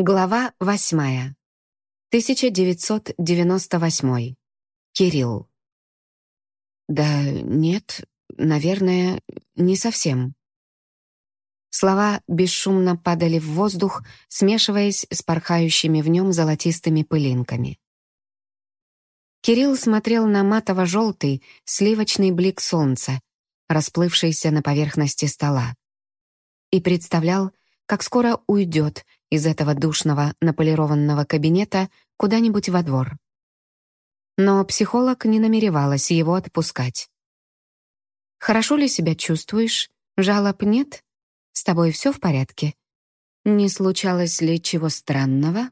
Глава восьмая. 1998. Кирилл. Да нет, наверное, не совсем. Слова бесшумно падали в воздух, смешиваясь с порхающими в нем золотистыми пылинками. Кирилл смотрел на матово-желтый, сливочный блик солнца, расплывшийся на поверхности стола, и представлял, как скоро уйдет из этого душного наполированного кабинета куда-нибудь во двор. Но психолог не намеревалась его отпускать. «Хорошо ли себя чувствуешь? Жалоб нет? С тобой все в порядке? Не случалось ли чего странного?»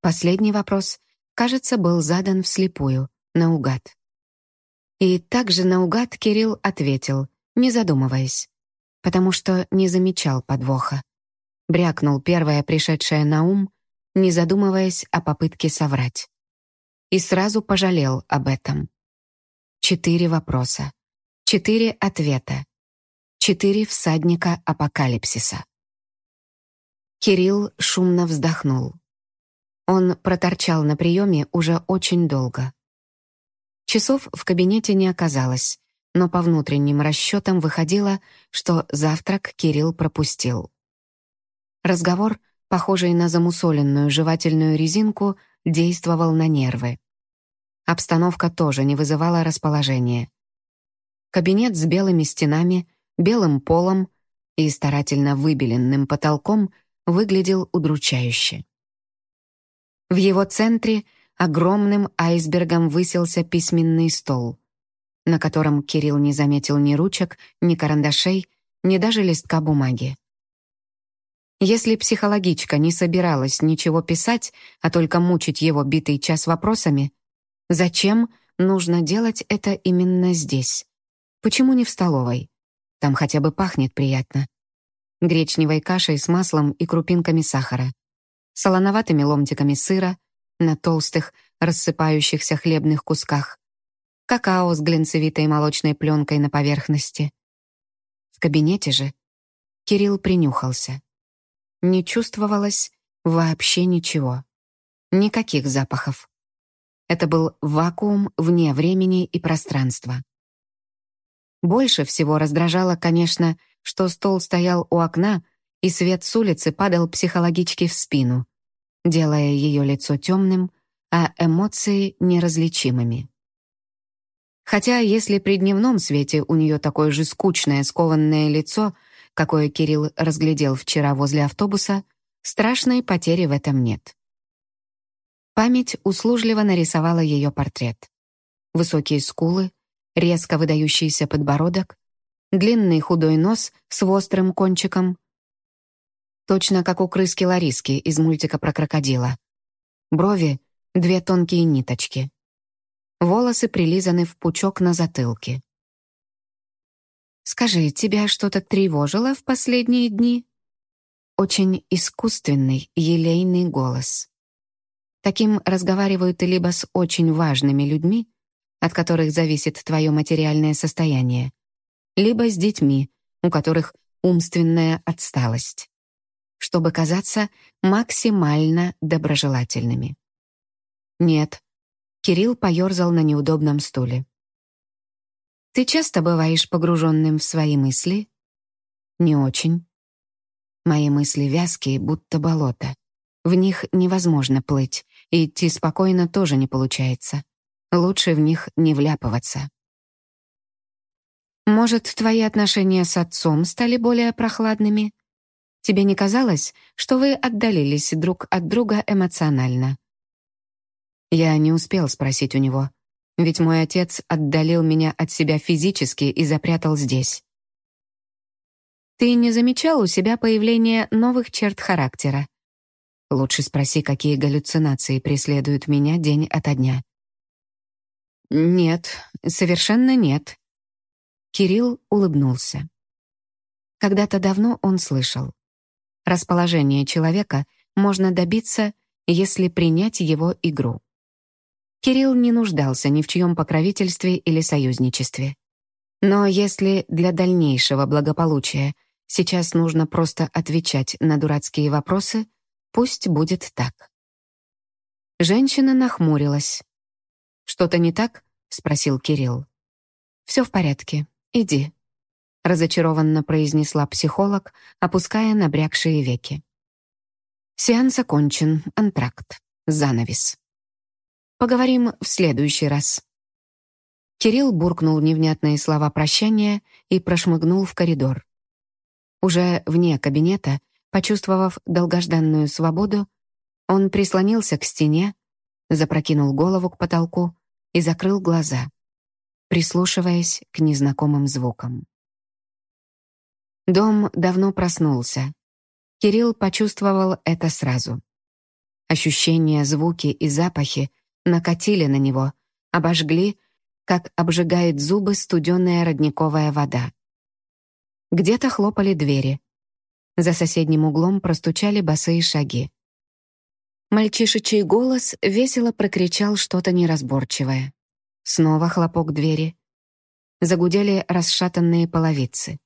Последний вопрос, кажется, был задан вслепую, наугад. И также наугад Кирилл ответил, не задумываясь, потому что не замечал подвоха. Брякнул первое пришедшее на ум, не задумываясь о попытке соврать. И сразу пожалел об этом. Четыре вопроса. Четыре ответа. Четыре всадника апокалипсиса. Кирилл шумно вздохнул. Он проторчал на приеме уже очень долго. Часов в кабинете не оказалось, но по внутренним расчетам выходило, что завтрак Кирилл пропустил. Разговор, похожий на замусоленную жевательную резинку, действовал на нервы. Обстановка тоже не вызывала расположения. Кабинет с белыми стенами, белым полом и старательно выбеленным потолком выглядел удручающе. В его центре огромным айсбергом высился письменный стол, на котором Кирилл не заметил ни ручек, ни карандашей, ни даже листка бумаги. Если психологичка не собиралась ничего писать, а только мучить его битый час вопросами, зачем нужно делать это именно здесь? Почему не в столовой? Там хотя бы пахнет приятно. Гречневой кашей с маслом и крупинками сахара, солоноватыми ломтиками сыра на толстых, рассыпающихся хлебных кусках, какао с глинцевитой молочной пленкой на поверхности. В кабинете же Кирилл принюхался. Не чувствовалось вообще ничего. Никаких запахов. Это был вакуум вне времени и пространства. Больше всего раздражало, конечно, что стол стоял у окна, и свет с улицы падал психологичке в спину, делая ее лицо темным, а эмоции неразличимыми. Хотя если при дневном свете у нее такое же скучное, скованное лицо — какое Кирилл разглядел вчера возле автобуса, страшной потери в этом нет. Память услужливо нарисовала ее портрет. Высокие скулы, резко выдающийся подбородок, длинный худой нос с острым кончиком. Точно как у крыски Лариски из мультика про крокодила. Брови — две тонкие ниточки. Волосы прилизаны в пучок на затылке. Скажи, тебя что-то тревожило в последние дни?» Очень искусственный, елейный голос. Таким разговаривают либо с очень важными людьми, от которых зависит твое материальное состояние, либо с детьми, у которых умственная отсталость, чтобы казаться максимально доброжелательными. Нет, Кирилл поерзал на неудобном стуле. Ты часто бываешь погруженным в свои мысли? Не очень. Мои мысли вязкие, будто болото. В них невозможно плыть, и идти спокойно тоже не получается. Лучше в них не вляпываться. Может, твои отношения с отцом стали более прохладными? Тебе не казалось, что вы отдалились друг от друга эмоционально? Я не успел спросить у него, ведь мой отец отдалил меня от себя физически и запрятал здесь. Ты не замечал у себя появления новых черт характера? Лучше спроси, какие галлюцинации преследуют меня день ото дня. Нет, совершенно нет. Кирилл улыбнулся. Когда-то давно он слышал. Расположение человека можно добиться, если принять его игру. Кирилл не нуждался ни в чьем покровительстве или союзничестве. Но если для дальнейшего благополучия сейчас нужно просто отвечать на дурацкие вопросы, Пусть будет так. Женщина нахмурилась. «Что-то не так?» — спросил Кирилл. «Все в порядке. Иди», — разочарованно произнесла психолог, опуская набрякшие веки. Сеанс окончен, антракт, занавес. Поговорим в следующий раз. Кирилл буркнул невнятные слова прощания и прошмыгнул в коридор. Уже вне кабинета, почувствовав долгожданную свободу, он прислонился к стене, запрокинул голову к потолку и закрыл глаза, прислушиваясь к незнакомым звукам. Дом давно проснулся, Кирилл почувствовал это сразу. Ощущения, звуки и запахи накатили на него, обожгли, как обжигает зубы студеная родниковая вода. Где-то хлопали двери. За соседним углом простучали босые шаги. Мальчишечий голос весело прокричал что-то неразборчивое. Снова хлопок двери. Загудели расшатанные половицы.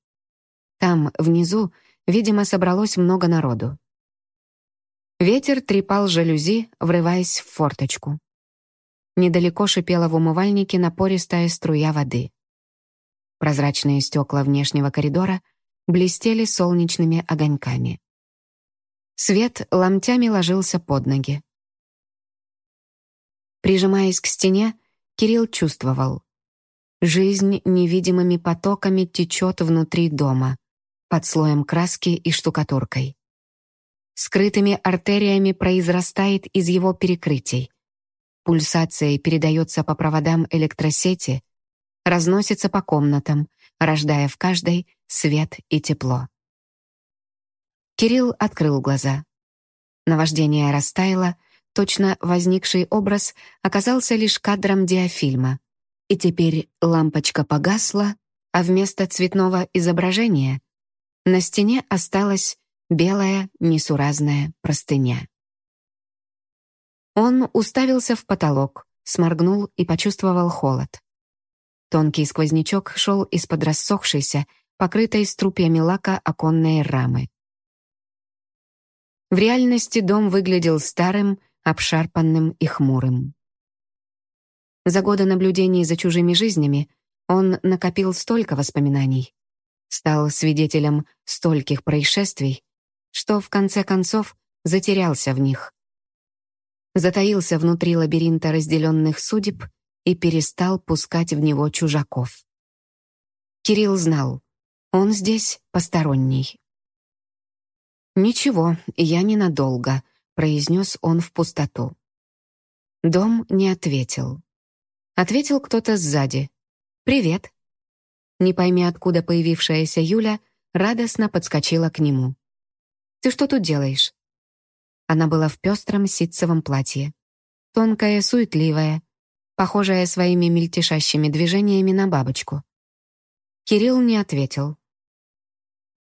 Там, внизу, Видимо, собралось много народу. Ветер трепал жалюзи, врываясь в форточку. Недалеко шипела в умывальнике напористая струя воды. Прозрачные стекла внешнего коридора блестели солнечными огоньками. Свет ломтями ложился под ноги. Прижимаясь к стене, Кирилл чувствовал. Жизнь невидимыми потоками течет внутри дома под слоем краски и штукатуркой. Скрытыми артериями произрастает из его перекрытий. Пульсация передается по проводам электросети, разносится по комнатам, рождая в каждой свет и тепло. Кирилл открыл глаза. Наваждение растаяло, точно возникший образ оказался лишь кадром диафильма. И теперь лампочка погасла, а вместо цветного изображения на стене осталась белая несуразная простыня. Он уставился в потолок, сморгнул и почувствовал холод. Тонкий сквознячок шел из-под рассохшейся, покрытой струпьями лака оконной рамы. В реальности дом выглядел старым, обшарпанным и хмурым. За годы наблюдений за чужими жизнями он накопил столько воспоминаний, стал свидетелем стольких происшествий, что в конце концов затерялся в них. Затаился внутри лабиринта разделенных судеб и перестал пускать в него чужаков. Кирилл знал, он здесь посторонний. «Ничего, я ненадолго», — произнес он в пустоту. Дом не ответил. Ответил кто-то сзади. «Привет». Не пойми откуда появившаяся Юля радостно подскочила к нему. «Ты что тут делаешь?» Она была в пестром ситцевом платье. Тонкая, суетливая, похожая своими мельтешащими движениями на бабочку. Кирилл не ответил.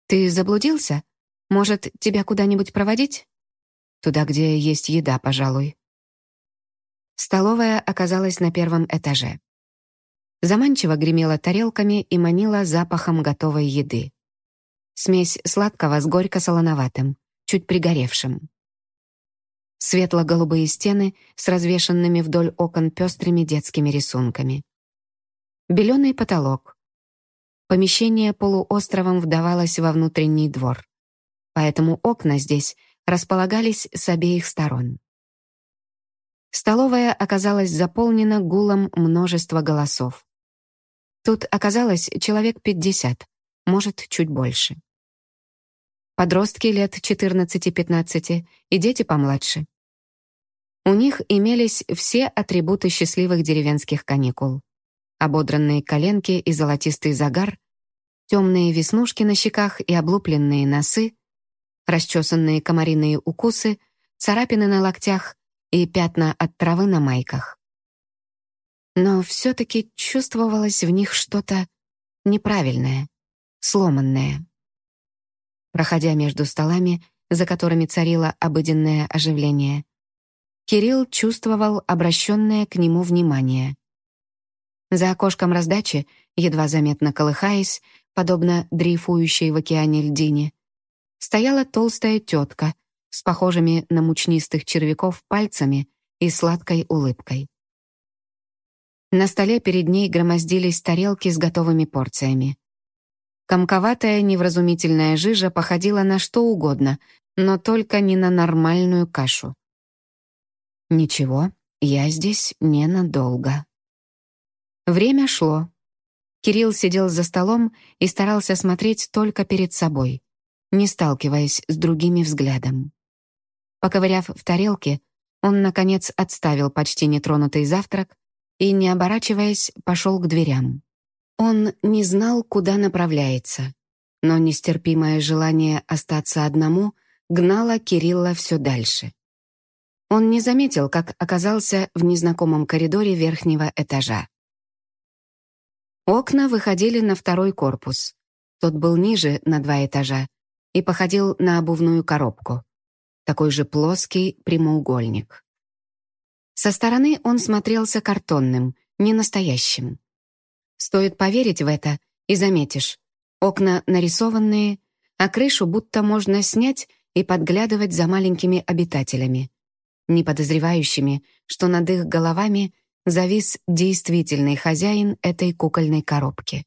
«Ты заблудился? Может, тебя куда-нибудь проводить?» «Туда, где есть еда, пожалуй». Столовая оказалась на первом этаже заманчиво гремела тарелками и манила запахом готовой еды. Смесь сладкого с горько-солоноватым, чуть пригоревшим. Светло-голубые стены с развешанными вдоль окон пестрыми детскими рисунками. Беленый потолок. Помещение полуостровом вдавалось во внутренний двор, поэтому окна здесь располагались с обеих сторон. Столовая оказалась заполнена гулом множества голосов. Тут оказалось человек 50, может, чуть больше. Подростки лет 14-15 и дети помладше. У них имелись все атрибуты счастливых деревенских каникул. Ободранные коленки и золотистый загар, темные веснушки на щеках и облупленные носы, расчесанные комариные укусы, царапины на локтях и пятна от травы на майках но все-таки чувствовалось в них что-то неправильное, сломанное. Проходя между столами, за которыми царило обыденное оживление, Кирилл чувствовал обращенное к нему внимание. За окошком раздачи, едва заметно колыхаясь, подобно дрейфующей в океане льдине, стояла толстая тетка с похожими на мучнистых червяков пальцами и сладкой улыбкой. На столе перед ней громоздились тарелки с готовыми порциями. Комковатая невразумительная жижа походила на что угодно, но только не на нормальную кашу. Ничего, я здесь ненадолго. Время шло. Кирилл сидел за столом и старался смотреть только перед собой, не сталкиваясь с другими взглядом. Поковыряв в тарелке, он, наконец, отставил почти нетронутый завтрак и, не оборачиваясь, пошел к дверям. Он не знал, куда направляется, но нестерпимое желание остаться одному гнало Кирилла все дальше. Он не заметил, как оказался в незнакомом коридоре верхнего этажа. Окна выходили на второй корпус. Тот был ниже на два этажа и походил на обувную коробку. Такой же плоский прямоугольник. Со стороны он смотрелся картонным, не настоящим. Стоит поверить в это, и заметишь. Окна нарисованные, а крышу будто можно снять и подглядывать за маленькими обитателями, не подозревающими, что над их головами завис действительный хозяин этой кукольной коробки.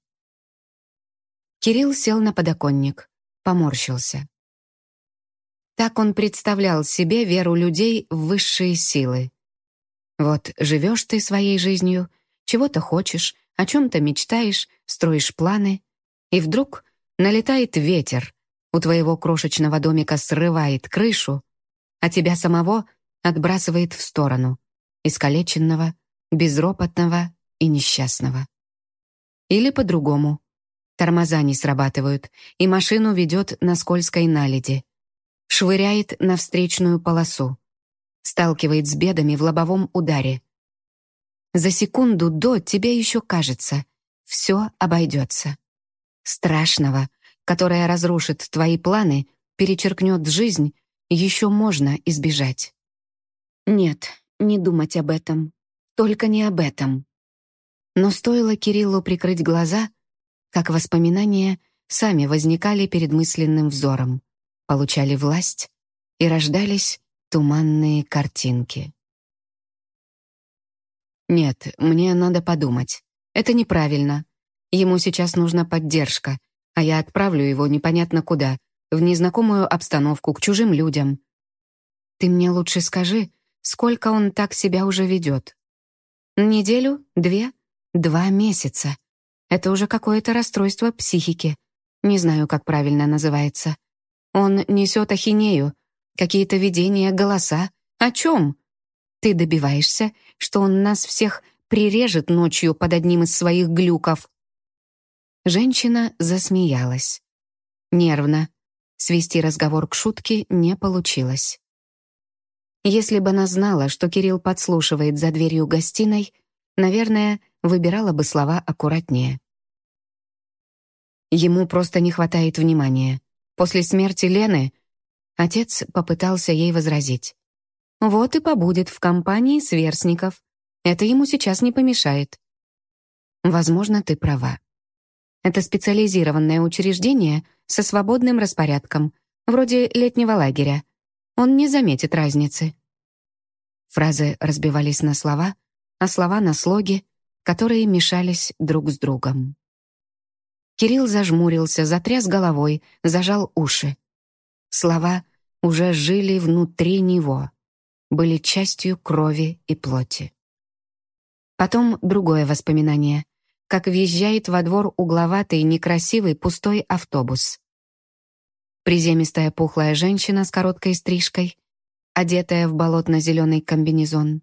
Кирилл сел на подоконник, поморщился. Так он представлял себе веру людей в высшие силы. Вот живешь ты своей жизнью, чего-то хочешь, о чем-то мечтаешь, строишь планы, и вдруг налетает ветер, у твоего крошечного домика срывает крышу, а тебя самого отбрасывает в сторону, искалеченного, безропотного и несчастного. Или по-другому. Тормоза не срабатывают, и машину ведет на скользкой наледи. Швыряет на встречную полосу сталкивает с бедами в лобовом ударе. За секунду до тебе еще кажется, все обойдется. Страшного, которое разрушит твои планы, перечеркнет жизнь, еще можно избежать. Нет, не думать об этом. Только не об этом. Но стоило Кириллу прикрыть глаза, как воспоминания сами возникали перед мысленным взором, получали власть и рождались туманные картинки. Нет, мне надо подумать. Это неправильно. Ему сейчас нужна поддержка, а я отправлю его непонятно куда, в незнакомую обстановку, к чужим людям. Ты мне лучше скажи, сколько он так себя уже ведет? Неделю? Две? Два месяца. Это уже какое-то расстройство психики. Не знаю, как правильно называется. Он несет ахинею, Какие-то видения, голоса. О чем? Ты добиваешься, что он нас всех прирежет ночью под одним из своих глюков. Женщина засмеялась. Нервно. Свести разговор к шутке не получилось. Если бы она знала, что Кирилл подслушивает за дверью гостиной, наверное, выбирала бы слова аккуратнее. Ему просто не хватает внимания. После смерти Лены Отец попытался ей возразить. «Вот и побудет в компании сверстников. Это ему сейчас не помешает». «Возможно, ты права. Это специализированное учреждение со свободным распорядком, вроде летнего лагеря. Он не заметит разницы». Фразы разбивались на слова, а слова на слоги, которые мешались друг с другом. Кирилл зажмурился, затряс головой, зажал уши. Слова уже жили внутри него, были частью крови и плоти. Потом другое воспоминание, как въезжает во двор угловатый, некрасивый, пустой автобус. Приземистая пухлая женщина с короткой стрижкой, одетая в болотно-зеленый комбинезон.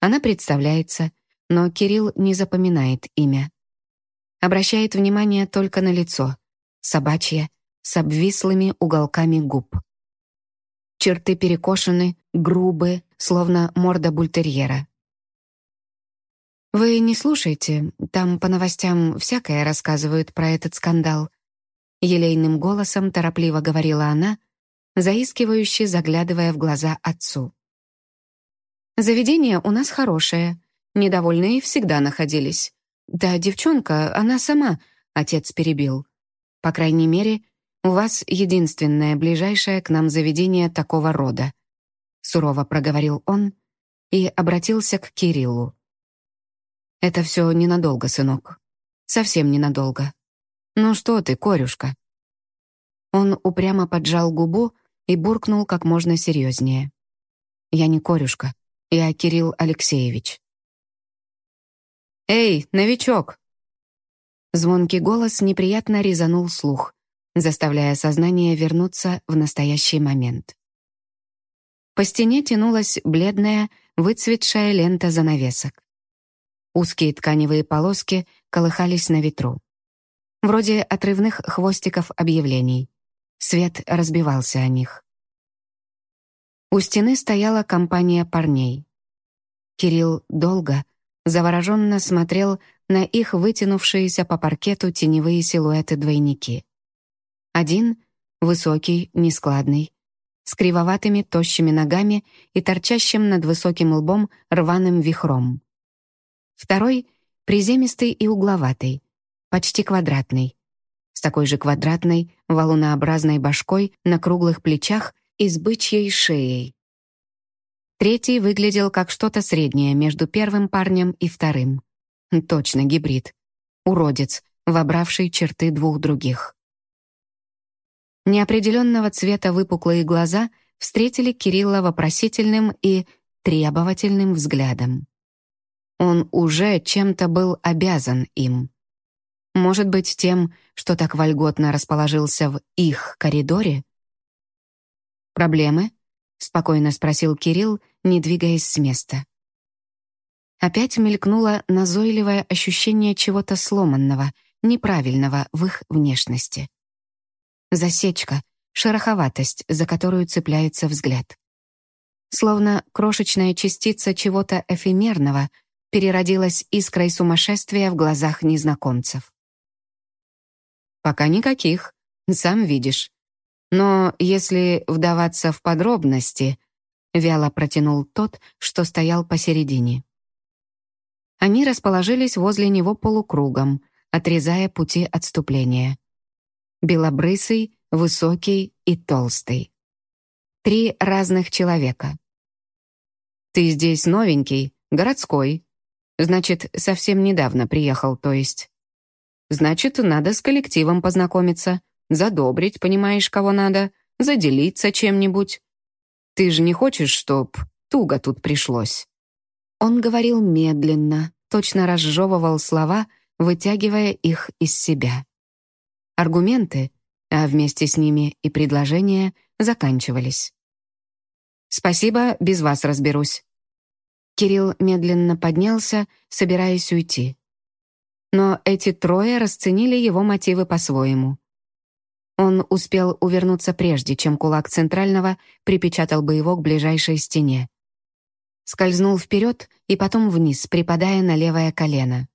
Она представляется, но Кирилл не запоминает имя. Обращает внимание только на лицо, собачье, с обвислыми уголками губ. Черты перекошены, грубые, словно морда бультерьера. «Вы не слушайте, там по новостям всякое рассказывают про этот скандал», елейным голосом торопливо говорила она, заискивающе заглядывая в глаза отцу. «Заведение у нас хорошее, недовольные всегда находились. Да, девчонка, она сама», — отец перебил. «По крайней мере, У вас единственное ближайшее к нам заведение такого рода», сурово проговорил он и обратился к Кириллу. «Это все ненадолго, сынок. Совсем ненадолго. Ну что ты, корюшка?» Он упрямо поджал губу и буркнул как можно серьезнее. «Я не корюшка, я Кирилл Алексеевич». «Эй, новичок!» Звонкий голос неприятно резанул слух, заставляя сознание вернуться в настоящий момент. По стене тянулась бледная, выцветшая лента занавесок. Узкие тканевые полоски колыхались на ветру. Вроде отрывных хвостиков объявлений. Свет разбивался о них. У стены стояла компания парней. Кирилл долго, завороженно смотрел на их вытянувшиеся по паркету теневые силуэты-двойники. Один — высокий, нескладный, с кривоватыми тощими ногами и торчащим над высоким лбом рваным вихром. Второй — приземистый и угловатый, почти квадратный, с такой же квадратной, валунообразной башкой на круглых плечах и с бычьей шеей. Третий выглядел как что-то среднее между первым парнем и вторым. Точно гибрид. Уродец, вобравший черты двух других. Неопределенного цвета выпуклые глаза встретили Кирилла вопросительным и требовательным взглядом. Он уже чем-то был обязан им. Может быть, тем, что так вольготно расположился в их коридоре? «Проблемы?» — спокойно спросил Кирилл, не двигаясь с места. Опять мелькнуло назойливое ощущение чего-то сломанного, неправильного в их внешности. Засечка, шероховатость, за которую цепляется взгляд. Словно крошечная частица чего-то эфемерного переродилась искрой сумасшествия в глазах незнакомцев. «Пока никаких, сам видишь. Но если вдаваться в подробности...» Вяло протянул тот, что стоял посередине. Они расположились возле него полукругом, отрезая пути отступления белобрысый, высокий и толстый. Три разных человека. «Ты здесь новенький, городской. Значит, совсем недавно приехал, то есть. Значит, надо с коллективом познакомиться, задобрить, понимаешь, кого надо, заделиться чем-нибудь. Ты же не хочешь, чтоб туго тут пришлось?» Он говорил медленно, точно разжевывал слова, вытягивая их из себя. Аргументы, а вместе с ними и предложения, заканчивались. «Спасибо, без вас разберусь». Кирилл медленно поднялся, собираясь уйти. Но эти трое расценили его мотивы по-своему. Он успел увернуться прежде, чем кулак центрального припечатал бы его к ближайшей стене. Скользнул вперед и потом вниз, припадая на левое колено.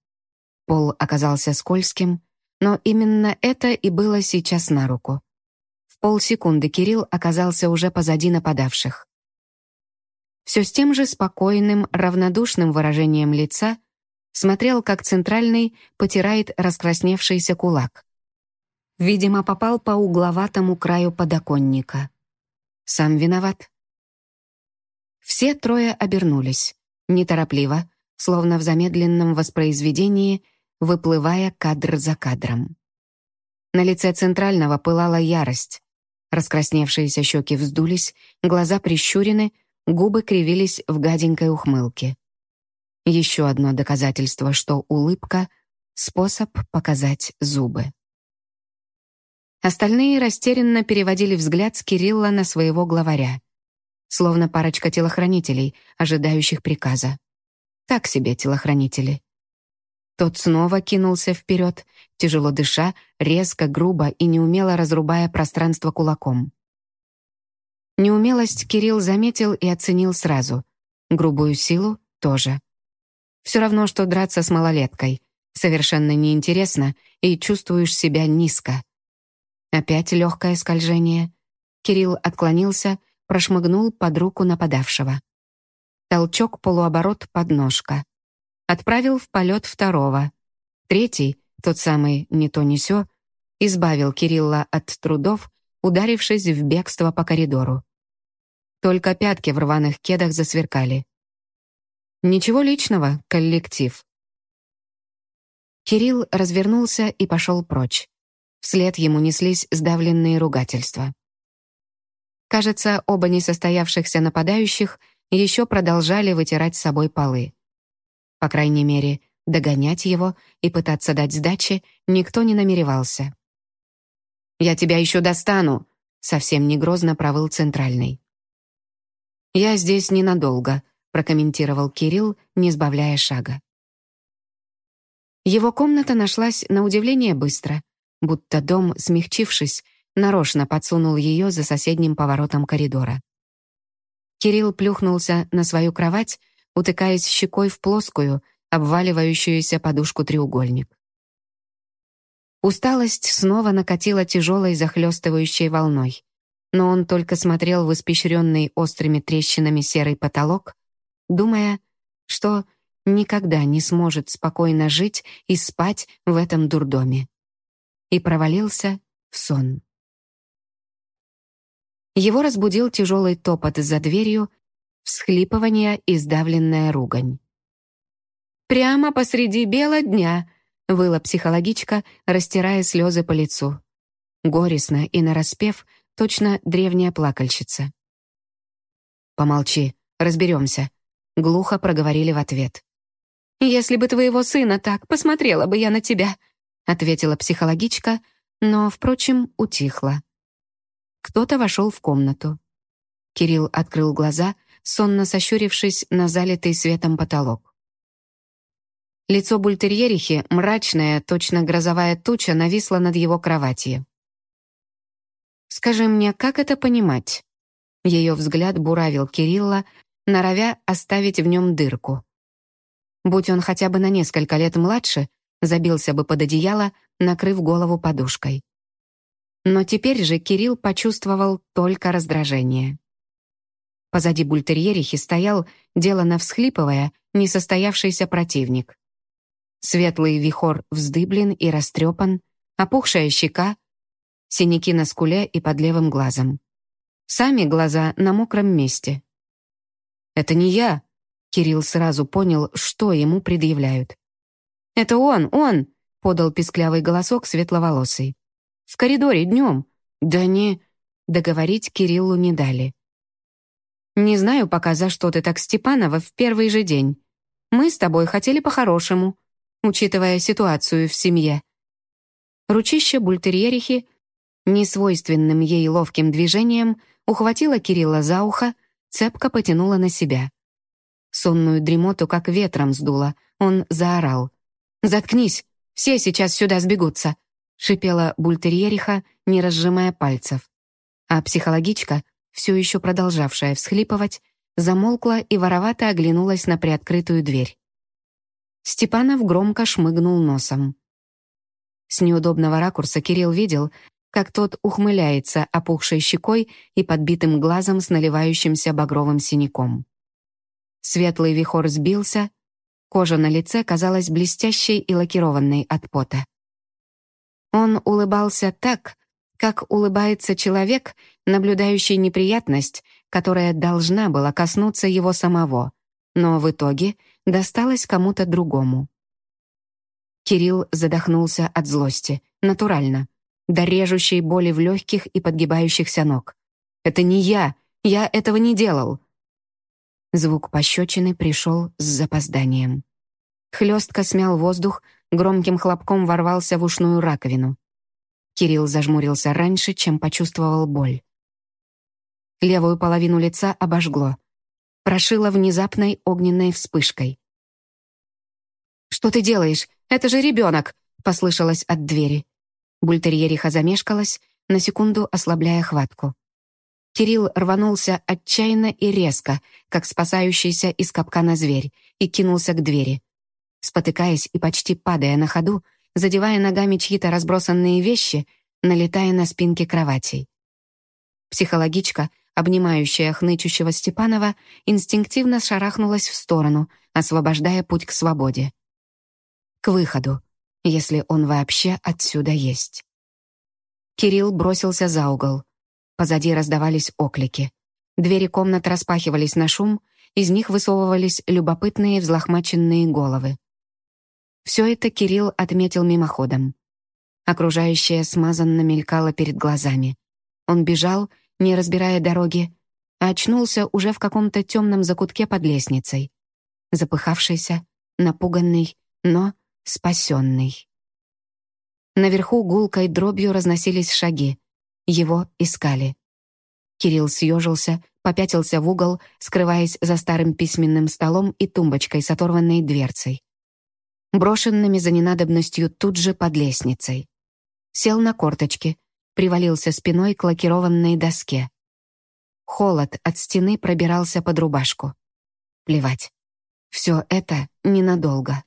Пол оказался скользким, но именно это и было сейчас на руку. В полсекунды Кирилл оказался уже позади нападавших. Все с тем же спокойным, равнодушным выражением лица смотрел, как центральный потирает раскрасневшийся кулак. Видимо, попал по угловатому краю подоконника. Сам виноват. Все трое обернулись, неторопливо, словно в замедленном воспроизведении выплывая кадр за кадром. На лице центрального пылала ярость. Раскрасневшиеся щеки вздулись, глаза прищурены, губы кривились в гаденькой ухмылке. Еще одно доказательство, что улыбка — способ показать зубы. Остальные растерянно переводили взгляд с Кирилла на своего главаря, словно парочка телохранителей, ожидающих приказа. Так себе телохранители. Тот снова кинулся вперед, тяжело дыша, резко, грубо и неумело разрубая пространство кулаком. Неумелость Кирилл заметил и оценил сразу. Грубую силу — тоже. Все равно, что драться с малолеткой. Совершенно неинтересно, и чувствуешь себя низко. Опять легкое скольжение. Кирилл отклонился, прошмыгнул под руку нападавшего. Толчок, полуоборот, подножка отправил в полет второго. Третий, тот самый «не то не сё», избавил Кирилла от трудов, ударившись в бегство по коридору. Только пятки в рваных кедах засверкали. Ничего личного, коллектив. Кирилл развернулся и пошел прочь. Вслед ему неслись сдавленные ругательства. Кажется, оба несостоявшихся нападающих еще продолжали вытирать с собой полы. По крайней мере, догонять его и пытаться дать сдачи никто не намеревался. «Я тебя еще достану!» — совсем не грозно провыл Центральный. «Я здесь ненадолго», — прокомментировал Кирилл, не сбавляя шага. Его комната нашлась на удивление быстро, будто дом, смягчившись, нарочно подсунул ее за соседним поворотом коридора. Кирилл плюхнулся на свою кровать, утыкаясь щекой в плоскую, обваливающуюся подушку-треугольник. Усталость снова накатила тяжелой захлестывающей волной, но он только смотрел в испещренный острыми трещинами серый потолок, думая, что никогда не сможет спокойно жить и спать в этом дурдоме. И провалился в сон. Его разбудил тяжелый топот за дверью, всхлипывание и сдавленная ругань. «Прямо посреди бела дня!» — выла психологичка, растирая слезы по лицу. Горестно и нараспев, точно древняя плакальщица. «Помолчи, разберемся», — глухо проговорили в ответ. «Если бы твоего сына так, посмотрела бы я на тебя», — ответила психологичка, но, впрочем, утихла. Кто-то вошел в комнату. Кирилл открыл глаза, сонно сощурившись на залитый светом потолок. Лицо бультерьерихи, мрачное, точно грозовая туча, нависло над его кроватью. «Скажи мне, как это понимать?» Ее взгляд буравил Кирилла, норовя оставить в нем дырку. Будь он хотя бы на несколько лет младше, забился бы под одеяло, накрыв голову подушкой. Но теперь же Кирилл почувствовал только раздражение. Позади бультерьерихи стоял, делано всхлипывая, несостоявшийся противник. Светлый вихор вздыблен и растрепан, опухшая щека, синяки на скуле и под левым глазом. Сами глаза на мокром месте. «Это не я», Кирилл сразу понял, что ему предъявляют. «Это он, он!» — подал писклявый голосок светловолосый. «В коридоре днем». «Да не...» Договорить Кириллу не дали. «Не знаю пока, за что ты так Степанова в первый же день. Мы с тобой хотели по-хорошему, учитывая ситуацию в семье». Ручище бультерьерихи, несвойственным ей ловким движением, ухватила Кирилла за ухо, цепко потянула на себя. Сонную дремоту как ветром сдуло. Он заорал. «Заткнись! Все сейчас сюда сбегутся!» шипела бультерьериха, не разжимая пальцев. А психологичка, все еще продолжавшая всхлипывать, замолкла и воровато оглянулась на приоткрытую дверь. Степанов громко шмыгнул носом. С неудобного ракурса Кирилл видел, как тот ухмыляется опухшей щекой и подбитым глазом с наливающимся багровым синяком. Светлый вихор сбился, кожа на лице казалась блестящей и лакированной от пота. Он улыбался так, как улыбается человек, наблюдающий неприятность, которая должна была коснуться его самого, но в итоге досталась кому-то другому. Кирилл задохнулся от злости, натурально, до режущей боли в легких и подгибающихся ног. «Это не я! Я этого не делал!» Звук пощечины пришел с запозданием. Хлестко смял воздух, громким хлопком ворвался в ушную раковину. Кирилл зажмурился раньше, чем почувствовал боль. Левую половину лица обожгло. Прошило внезапной огненной вспышкой. «Что ты делаешь? Это же ребенок!» — послышалось от двери. Бультерьериха замешкалась, на секунду ослабляя хватку. Кирилл рванулся отчаянно и резко, как спасающийся из капкана зверь, и кинулся к двери. Спотыкаясь и почти падая на ходу, задевая ногами чьи-то разбросанные вещи, налетая на спинки кроватей. Психологичка, обнимающая хнычущего Степанова, инстинктивно шарахнулась в сторону, освобождая путь к свободе. К выходу, если он вообще отсюда есть. Кирилл бросился за угол. Позади раздавались оклики. Двери комнат распахивались на шум, из них высовывались любопытные взлохмаченные головы. Все это Кирилл отметил мимоходом. Окружающее смазанно мелькало перед глазами. Он бежал, не разбирая дороги, а очнулся уже в каком-то темном закутке под лестницей. Запыхавшийся, напуганный, но спасенный. Наверху гулкой дробью разносились шаги. Его искали. Кирилл съежился, попятился в угол, скрываясь за старым письменным столом и тумбочкой с оторванной дверцей. Брошенными за ненадобностью тут же под лестницей. Сел на корточки, привалился спиной к лакированной доске. Холод от стены пробирался под рубашку. Плевать. Все это ненадолго.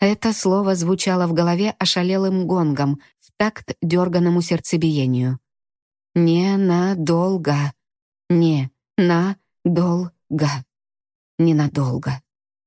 Это слово звучало в голове ошалелым гонгом в такт дерганному сердцебиению. «Ненадолго. Не-на-дол-га. Ненадолго».